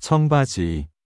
청바지.